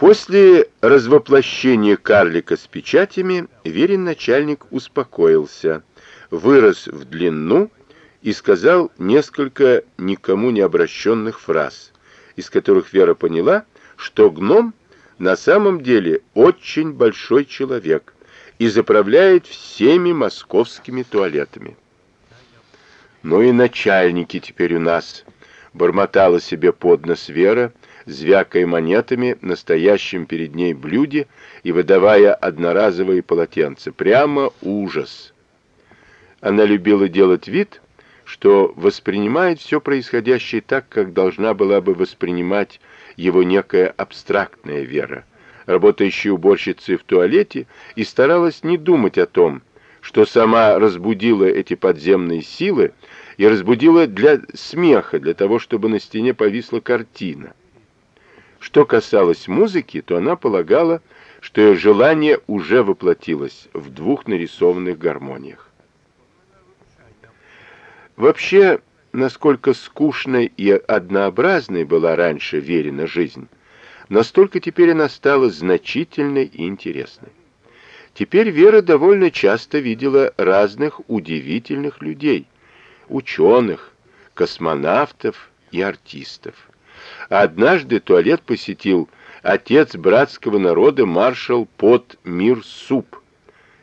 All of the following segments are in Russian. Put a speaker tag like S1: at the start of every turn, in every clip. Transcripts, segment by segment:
S1: После развоплощения карлика с печатями Верин начальник успокоился, вырос в длину и сказал несколько никому не обращенных фраз, из которых Вера поняла, что гном на самом деле очень большой человек и заправляет всеми московскими туалетами. «Ну и начальники теперь у нас», — бормотала себе под нос Вера, звякая монетами на стоящем перед ней блюде и выдавая одноразовые полотенца. Прямо ужас. Она любила делать вид, что воспринимает все происходящее так, как должна была бы воспринимать его некая абстрактная вера, работающая уборщицей в туалете, и старалась не думать о том, что сама разбудила эти подземные силы и разбудила для смеха, для того, чтобы на стене повисла картина. Что касалось музыки, то она полагала, что ее желание уже воплотилось в двух нарисованных гармониях. Вообще, насколько скучной и однообразной была раньше Верина жизнь, настолько теперь она стала значительной и интересной. Теперь Вера довольно часто видела разных удивительных людей, ученых, космонавтов и артистов. Однажды туалет посетил отец братского народа маршал Пот Мир Суп.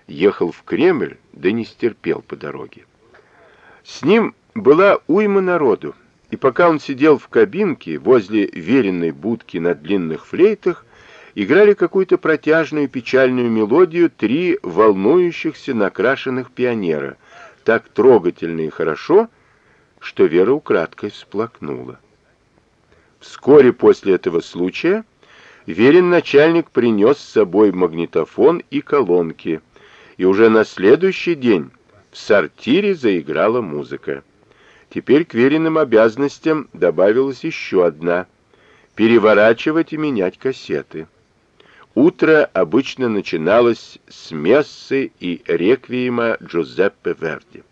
S1: Ехал в Кремль, да не стерпел по дороге. С ним была уйма народу, и пока он сидел в кабинке возле веренной будки на длинных флейтах, играли какую-то протяжную печальную мелодию три волнующихся накрашенных пионера, так трогательно и хорошо, что Вера украдкой всплакнула. Вскоре после этого случая верен начальник принес с собой магнитофон и колонки, и уже на следующий день в сортире заиграла музыка. Теперь к веренным обязанностям добавилась еще одна — переворачивать и менять кассеты. Утро обычно начиналось с мессы и реквиема Джузеппе Верди.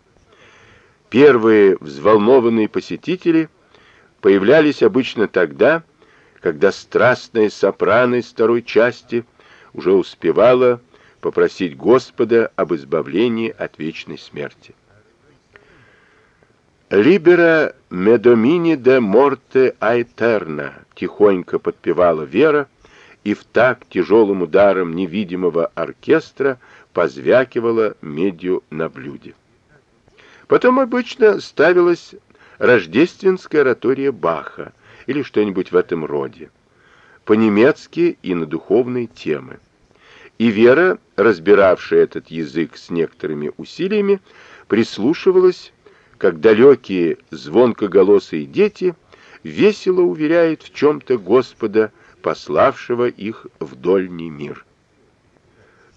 S1: Первые взволнованные посетители — появлялись обычно тогда, когда страстная сопрано из второй части уже успевала попросить Господа об избавлении от вечной смерти. «Либера медомини де морте айтерна» тихонько подпевала Вера, и в такт тяжелым ударом невидимого оркестра позвякивала медью на блюде. Потом обычно ставилась рождественская оратория Баха или что-нибудь в этом роде, по-немецки и на духовные темы. И Вера, разбиравшая этот язык с некоторыми усилиями, прислушивалась, как далекие звонкоголосые дети весело уверяют в чем-то Господа, пославшего их в дольний мир.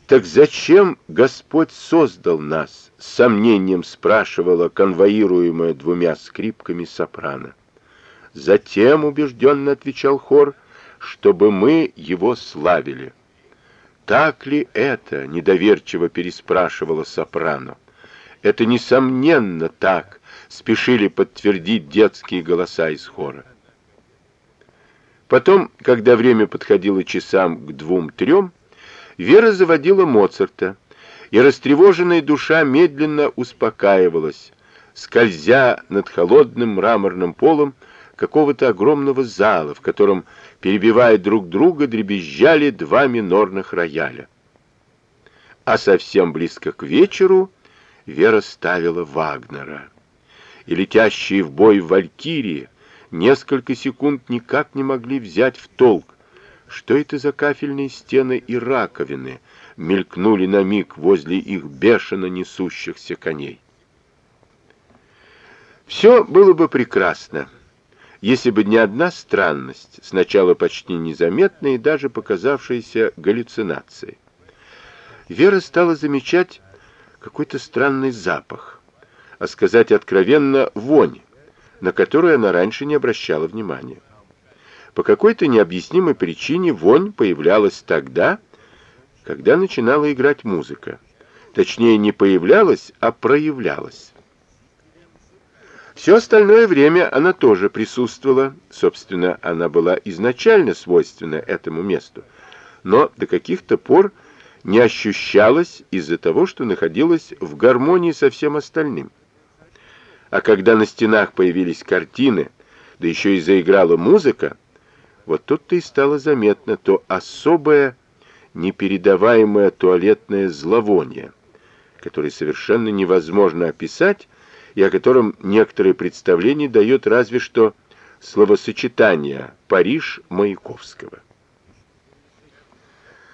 S1: «Так зачем Господь создал нас?» — с сомнением спрашивала конвоируемая двумя скрипками сопрано. «Затем, — убежденно отвечал хор, — чтобы мы его славили». «Так ли это?» — недоверчиво переспрашивала сопрано. «Это, несомненно, так», — спешили подтвердить детские голоса из хора. Потом, когда время подходило часам к двум-трем, Вера заводила Моцарта, и растревоженная душа медленно успокаивалась, скользя над холодным мраморным полом какого-то огромного зала, в котором, перебивая друг друга, дребезжали два минорных рояля. А совсем близко к вечеру Вера ставила Вагнера. И летящие в бой валькирии несколько секунд никак не могли взять в толк, что это за кафельные стены и раковины мелькнули на миг возле их бешено несущихся коней? Все было бы прекрасно, если бы не одна странность, сначала почти незаметная и даже показавшаяся галлюцинацией. Вера стала замечать какой-то странный запах, а сказать откровенно вонь, на которую она раньше не обращала внимания. По какой-то необъяснимой причине вонь появлялась тогда, когда начинала играть музыка. Точнее, не появлялась, а проявлялась. Все остальное время она тоже присутствовала, собственно, она была изначально свойственна этому месту, но до каких-то пор не ощущалась из-за того, что находилась в гармонии со всем остальным. А когда на стенах появились картины, да еще и заиграла музыка, вот тут-то и стало заметно то особое, непередаваемое туалетное зловоние, которое совершенно невозможно описать, и о котором некоторые представления дает разве что словосочетание «Париж Маяковского».